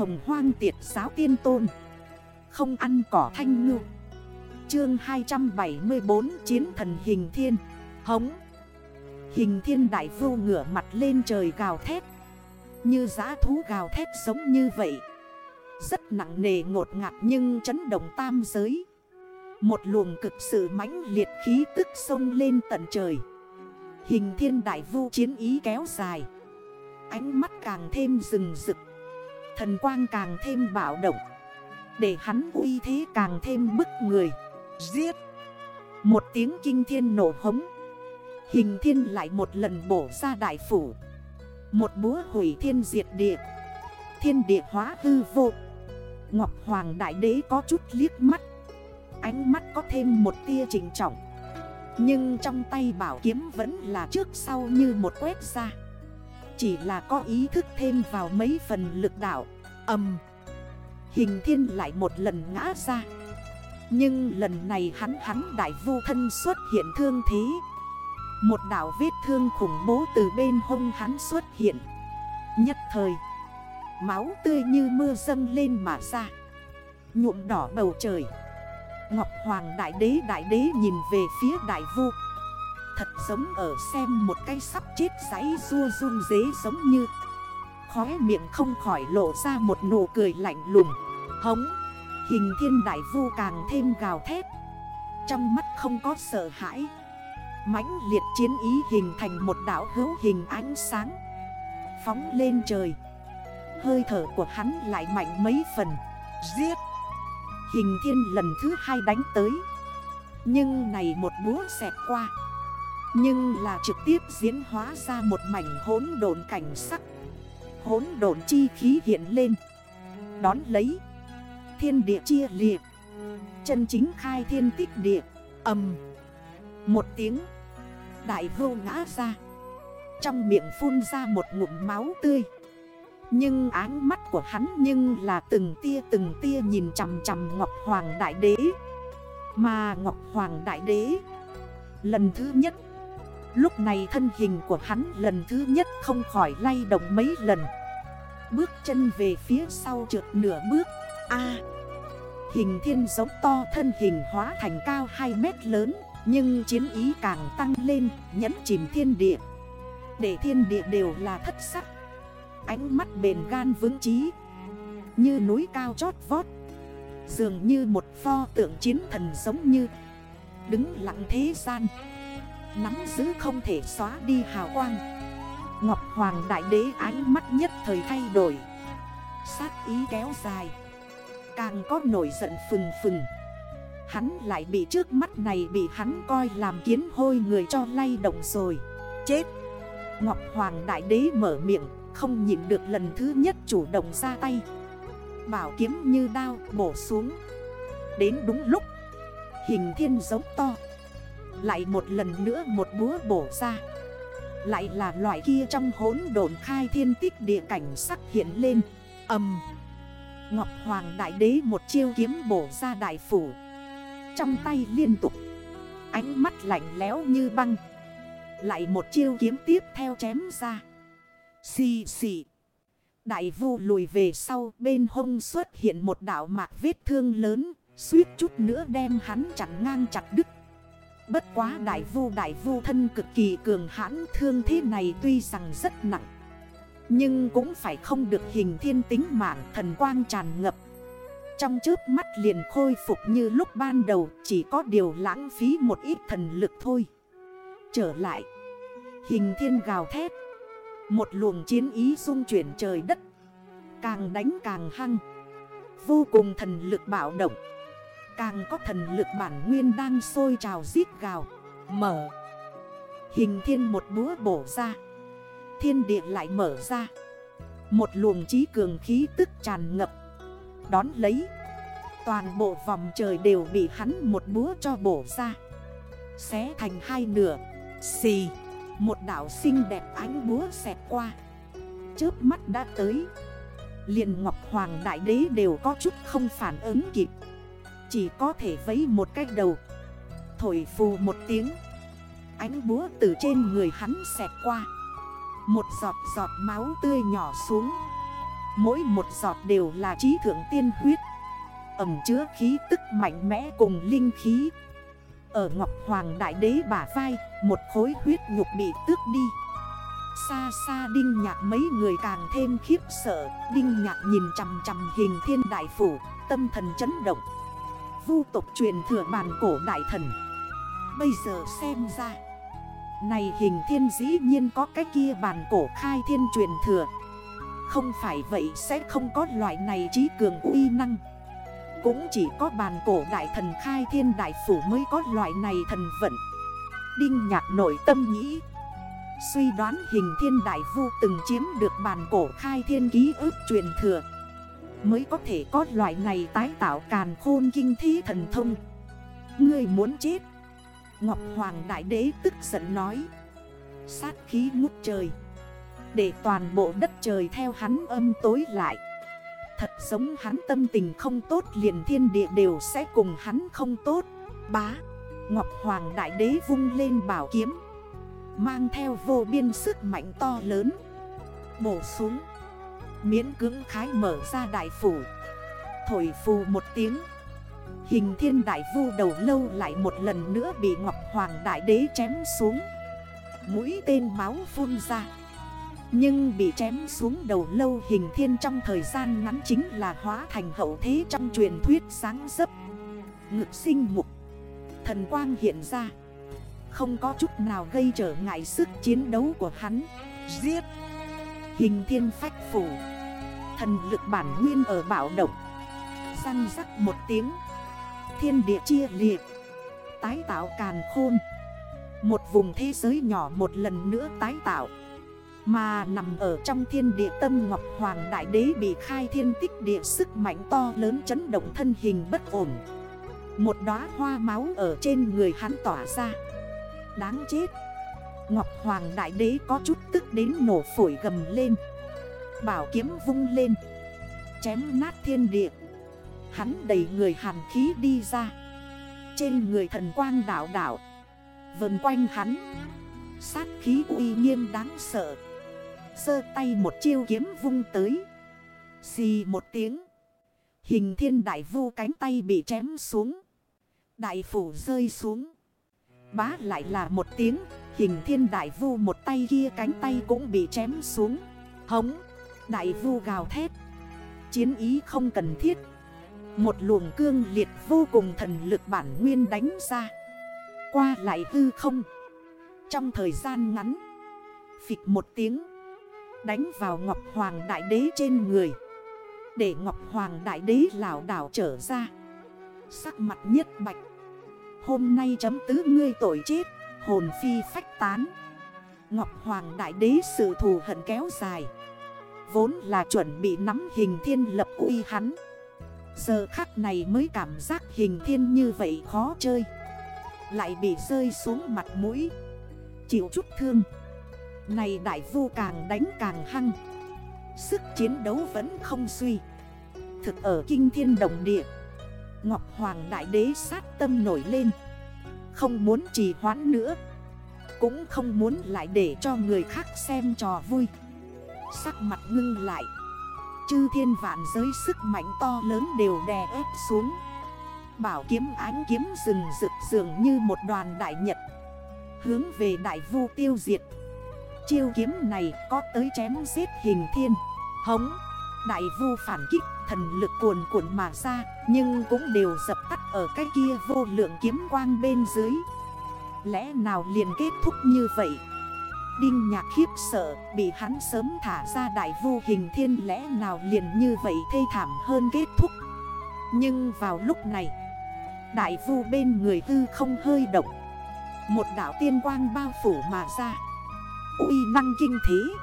hồng hoang tiệt giáo tiên tôn. Không ăn cỏ thanh ngư. Chương 274 Chiến thần hình thiên. Hống. Hình thiên đại vô ngửa mặt lên trời gào thét. Như giá thú gào thét giống như vậy. Rất nặng nề ngột ngạt nhưng chấn động tam giới. Một luồng cực sự mãnh liệt khí tức sông lên tận trời. Hình thiên đại vu chiến ý kéo dài. Ánh mắt càng thêm rừng rực. Thần quang càng thêm bạo động. Để hắn uy thế càng thêm bức người. Giết. Một tiếng kinh thiên nổ hống. Hình thiên lại một lần bổ ra đại phủ. Một búa hủy thiên diệt địa. Thiên địa hóa hư vô. Ngọc Hoàng Đại Đế có chút liếc mắt. Ánh mắt có thêm một tia trình trọng. Nhưng trong tay bảo kiếm vẫn là trước sau như một quét ra. Chỉ là có ý thức thêm vào mấy phần lực đạo. Âm Hình thiên lại một lần ngã ra. Nhưng lần này hắn hắn đại vu thân xuất hiện thương thế. Một đảo vết thương khủng bố từ bên hông hắn xuất hiện. Nhất thời, Máu tươi như mưa dâng lên mà ra. Nhuộm đỏ bầu trời. Ngọc Hoàng Đại Đế Đại Đế nhìn về phía Đại Vu Thật giống ở xem một cây sắp chết giấy rua run dế giống như. Khóe miệng không khỏi lộ ra một nụ cười lạnh lùng. Hống, Hình thiên đại vu càng thêm gào thét. Trong mắt không có sợ hãi. Mãnh liệt chiến ý hình thành một đảo hữu hình ánh sáng. Phóng lên trời. Hơi thở của hắn lại mạnh mấy phần. Giết! Hình thiên lần thứ hai đánh tới. Nhưng này một búa xẹt qua. Nhưng là trực tiếp diễn hóa ra một mảnh hốn độn cảnh sắc. Hốn độn chi khí hiện lên. Đón lấy. Thiên địa chia liệt Chân chính khai thiên tích địa. Âm Một tiếng. Đại vô ngã ra. Trong miệng phun ra một ngụm máu tươi. Nhưng áng mắt của hắn nhưng là từng tia từng tia nhìn chằm chằm Ngọc Hoàng Đại Đế. Mà Ngọc Hoàng Đại Đế, Lần thứ nhất Lúc này thân hình của hắn lần thứ nhất không khỏi lay động mấy lần. Bước chân về phía sau trượt nửa bước. A! Hình thiên giống to thân hình hóa thành cao 2 mét lớn, Nhưng chiến ý càng tăng lên, nhấn chìm thiên địa. Để thiên địa đều là thất sắc. Ánh mắt bền gan vững trí Như núi cao chót vót. Dường như một pho tượng chiến thần giống như. Đứng lặng thế gian. Nắm giữ không thể xóa đi hào quang. Ngọc Hoàng Đại Đế ánh mắt nhất thời thay đổi. Sát ý kéo dài. Càng có nổi giận phừng phừng. Hắn lại bị trước mắt này bị hắn coi làm kiến hôi người cho lay động rồi. Chết. Ngọc Hoàng Đại Đế mở miệng, Không nhịn được lần thứ nhất chủ động ra tay. Bảo kiếm như đao bổ xuống. Đến đúng lúc, Hình thiên giống to. Lại một lần nữa một búa bổ ra. Lại là loại kia trong hốn đồn khai thiên tích địa cảnh sắc hiện lên. Âm. Ngọc Hoàng Đại Đế một chiêu kiếm bổ ra đại phủ. Trong tay liên tục. Ánh mắt lạnh lẽo như băng. Lại một chiêu kiếm tiếp theo chém ra. Xì xì. Đại vu lùi về sau bên hông xuất hiện một đảo mạc vết thương lớn, Suýt chút nữa đem hắn chặn ngang chặt đứt. Bất quá đại vu đại vu thân cực kỳ cường hãn, thương thế này tuy rằng rất nặng, Nhưng cũng phải không được hình thiên tính mạng thần quang tràn ngập. Trong trước mắt liền khôi phục như lúc ban đầu, Chỉ có điều lãng phí một ít thần lực thôi. Trở lại, Hình thiên gào thét, Một luồng chiến ý dung chuyển trời đất, Càng đánh càng hăng, Vô cùng thần lực bạo động. Càng có thần lực bản nguyên đang sôi trào giết gào. Mở. Hình thiên một búa bổ ra. Thiên địa lại mở ra. Một luồng trí cường khí tức tràn ngập. Đón lấy. Toàn bộ vòng trời đều bị hắn một búa cho bổ ra. Xé thành hai nửa. Xì. Một đảo xinh đẹp ánh búa xẹt qua. Trước mắt đã tới. Liền Ngọc Hoàng Đại Đế đều có chút không phản ứng kịp. Chỉ có thể vấy một cái đầu. Thổi phù một tiếng. Ánh búa từ trên người hắn xẹt qua. Một giọt giọt máu tươi nhỏ xuống. Mỗi một giọt đều là trí thượng tiên huyết. Ẩm chứa khí tức mạnh mẽ cùng linh khí. Ở Ngọc Hoàng Đại Đế bả vai, Một khối huyết nhục bị tước đi. Xa xa Đinh Nhạc mấy người càng thêm khiếp sợ. Đinh Nhạc nhìn chằm chằm hình thiên đại phủ, Tâm thần chấn động. Vu tộc truyền thừa bản cổ đại thần. Bây giờ xem ra, Này hình thiên dĩ nhiên có cái kia bản cổ khai thiên truyền thừa. Không phải vậy sẽ không có loại này trí cường uy năng. Cũng chỉ có bàn cổ đại thần khai thiên đại phủ mới có loại này thần vận. Đinh nhạc nội tâm nghĩ, Suy đoán hình thiên đại vu từng chiếm được bàn cổ khai thiên ký ức truyền thừa. Mới có thể có loại này tái tạo càn khôn kinh thí thần thông. Ngươi muốn chết. Ngọc Hoàng Đại Đế tức giận nói. Sát khí ngút trời. Để toàn bộ đất trời theo hắn âm tối lại. Thật giống hắn tâm tình không tốt liền thiên địa đều sẽ cùng hắn không tốt. Bá, Ngọc Hoàng Đại Đế vung lên bảo kiếm. Mang theo vô biên sức mạnh to lớn. Bổ xuống. Miễn cưỡng khái mở ra đại phủ. Thổi phù một tiếng. Hình thiên đại vu đầu lâu lại một lần nữa bị Ngọc Hoàng Đại Đế chém xuống. Mũi tên máu phun ra. Nhưng bị chém xuống đầu lâu hình thiên trong thời gian ngắn chính là hóa thành hậu thế trong truyền thuyết sáng dấp. Ngực sinh mục. Thần quang hiện ra. Không có chút nào gây trở ngại sức chiến đấu của hắn. Giết. Hình thiên phách phủ. Thần lực bản nguyên ở bảo động. Răng rắc một tiếng. Thiên địa chia liệt Tái tạo càn khôn. Một vùng thế giới nhỏ một lần nữa tái tạo. Mà nằm ở trong thiên địa tâm Ngọc Hoàng Đại Đế bị khai thiên tích địa sức mạnh to lớn chấn động thân hình bất ổn. Một đóa hoa máu ở trên người hắn tỏa ra. Đáng chết. Ngọc Hoàng Đại Đế có chút tức đến nổ phổi gầm lên. Bảo kiếm vung lên. Chém nát thiên địa. Hắn đầy người hàn khí đi ra. Trên người thần quang đảo đảo. Vần quanh hắn. Sát khí uy nghiêm đáng sợ. Sơ tay một chiêu kiếm vung tới. Xì một tiếng. Hình thiên đại vu cánh tay bị chém xuống. Đại phủ rơi xuống. Bá lại là một tiếng. Hình thiên đại vu một tay kia cánh tay cũng bị chém xuống. Hống, Đại vu gào thét. Chiến ý không cần thiết. Một luồng cương liệt vô cùng thần lực bản nguyên đánh ra. Qua lại hư không. Trong thời gian ngắn, Phịch một tiếng, Đánh vào Ngọc Hoàng Đại Đế trên người. Để Ngọc Hoàng Đại Đế lảo đảo trở ra. Sắc mặt nhất bạch. Hôm nay chấm tứ ngươi tội chết. Hồn phi phách tán. Ngọc Hoàng Đại Đế sự thù hận kéo dài. Vốn là chuẩn bị nắm hình thiên lập uy hắn. Giờ khắc này mới cảm giác hình thiên như vậy khó chơi. Lại bị rơi xuống mặt mũi. Chịu chút thương. Này đại vu càng đánh càng hăng. Sức chiến đấu vẫn không suy. Thực ở kinh thiên đồng địa. Ngọc Hoàng Đại Đế sát tâm nổi lên. Không muốn trì hoãn nữa. Cũng không muốn lại để cho người khác xem trò vui. Sắc mặt ngưng lại. Chư thiên vạn giới sức mạnh to lớn đều đè ép xuống. Bảo kiếm ánh kiếm rừng rực dường như một đoàn đại nhật. Hướng về đại vu tiêu diệt. Chiêu kiếm này có tới chém giết hình thiên, Hống. Đại vu phản kích, thần lực cuồn cuộn mà ra, Nhưng cũng đều dập tắt ở cái kia vô lượng kiếm quang bên dưới. Lẽ nào liền kết thúc như vậy? Đinh nhạc khiếp sợ, Bị hắn sớm thả ra đại vô hình thiên lẽ nào liền như vậy thê thảm hơn kết thúc? Nhưng vào lúc này, Đại vu bên người tư không hơi động. Một đảo tiên quang bao phủ mà ra. Uy năng kinh thế.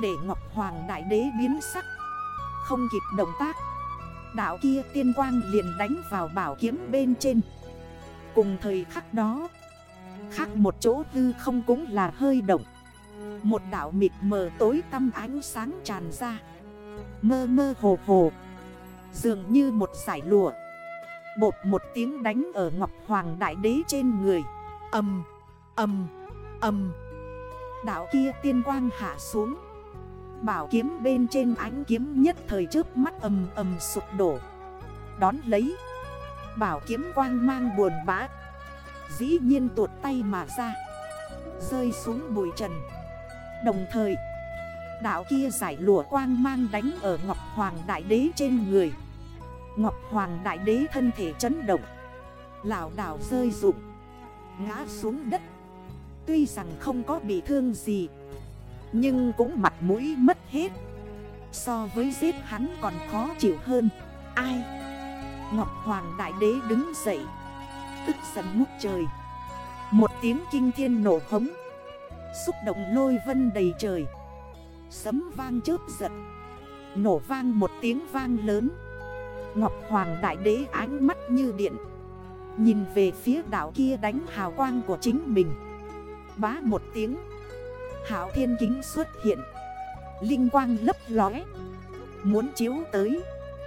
Để Ngọc Hoàng Đại Đế biến sắc. Không kịp động tác. Đảo kia tiên quang liền đánh vào bảo kiếm bên trên. Cùng thời khắc đó Khác một chỗ tư không cũng là hơi động. Một đảo mịt mờ tối tăm ánh sáng tràn ra. Mơ mơ hồ hồ Dường như một giải lụa. Bột một tiếng đánh ở Ngọc Hoàng Đại Đế trên người. Âm, âm, âm. Đảo kia tiên quang hạ xuống. Bảo kiếm bên trên ánh kiếm nhất thời trước mắt ầm ầm sụp đổ. Đón lấy, Bảo kiếm quang mang buồn bã. Dĩ nhiên tuột tay mà ra, Rơi xuống bụi trần. Đồng thời, Đạo kia giải lụa quang mang đánh ở Ngọc Hoàng Đại Đế trên người. Ngọc Hoàng Đại Đế thân thể chấn động Lào đảo rơi rụng, Ngã xuống đất. Tuy rằng không có bị thương gì nhưng cũng mặt mũi mất hết. So với giết hắn còn khó chịu hơn. Ai? Ngọc Hoàng Đại Đế đứng dậy. Tức giận ngút trời. Một tiếng kinh thiên nổ hống. Xúc động lôi vân đầy trời. Sấm vang chớp giật. Nổ vang một tiếng vang lớn. Ngọc Hoàng Đại Đế ánh mắt như điện. Nhìn về phía đảo kia đánh hào quang của chính mình. Bá một tiếng. Hảo thiên kính xuất hiện. Linh quang lấp lóe. Muốn chiếu tới.